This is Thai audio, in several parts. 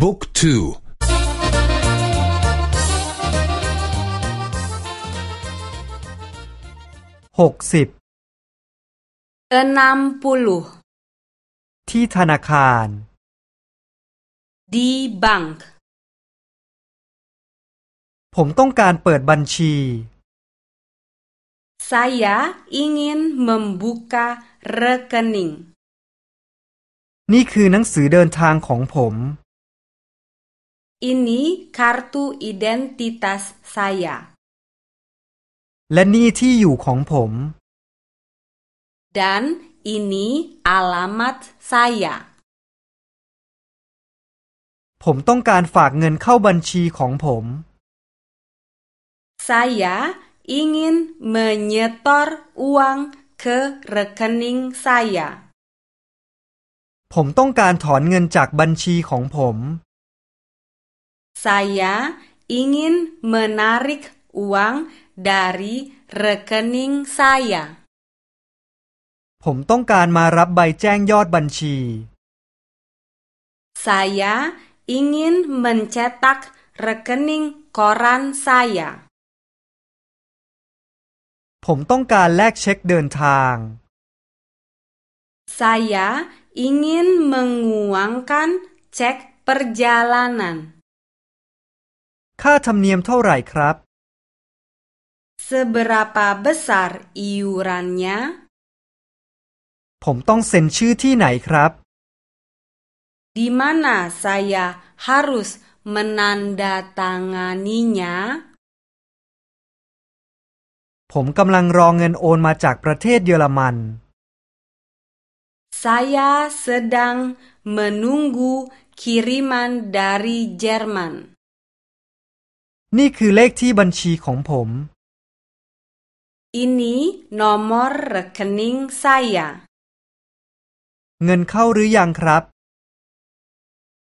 บุ๊กทูหกสิบเอนามปุลุที่ธนาคาร ดีบังผมต้องการเปิดบัญชี Saya ingin membuka rekening นี่คือหนังสือเดินทางของผม Ini kartu identitas saya. และนี่ที่อยู่ของผม Dan ini alamat saya. ผมต้องการฝากเงินเข้าบัญชีของผม Saya ingin menyetor uang ke rekening saya. ผมต้องการถอนเงินจากบัญชีของผม Saya ingin menarik uang dari rekening saya. ผมต้องการมารับใบแจ้งยอดบัญชี Saya ingin mencetak rekening koran saya. ผมต้องการแลกเช็คเดินทาง Saya ingin menguangkan cek perjalanan. ค่าธรรมเนียมเท่าไหร่ครับ Seberapa besar iurannya? ผมต้องเซ็นชื่อที่ไหนครับ Di mana saya harus menandatanganinya? ผมกำลังรอเงินโอนมาจากประเทศเยอรมัน Saya sedang menunggu kiriman dari Jerman. นี่คือเลขที่บัญชีของผม อินนี้นอมอร์รคนิงไซยเงินเข้าหรือยังครับ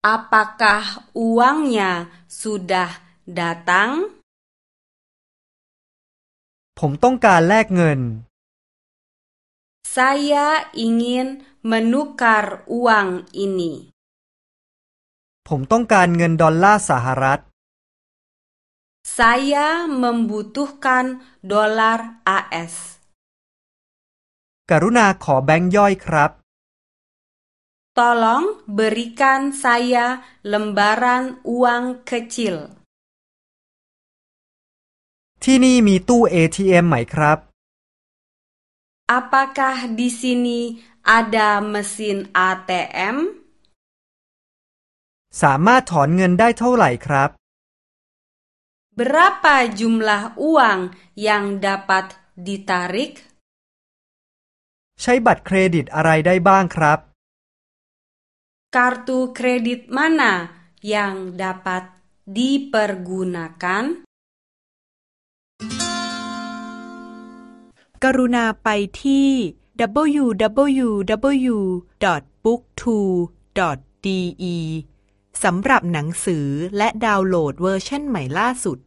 อาปากาอุวังยาสุดาดาตังผมต้องการแลกเงิน Saya ingin m e n กา a r uang ิน i ผมต้องการเงินดอลลาร์สหรัฐ Saya membutuhkan dolar AS กรุณาขอแบงค์ย่อยครับ Tolong berikan saya lembaran uang kecil ที่นี่มีตู้ ATM ไหมครับ Apakah di sini ada mesin ATM สามารถถอนเงินได้เท่าไหร่ครับ Berapa jumlah uang yang dapat ditarik? ใช้บัตรเครดิตอะไรได้บ้างครับ Kartu kredit mana yang dapat dipergunakan? กรุณาไปที่ www.booktwo.de สำหรับหนังสือ และดาวน์โหลดเวอร์ชันใหม่ล่าสุด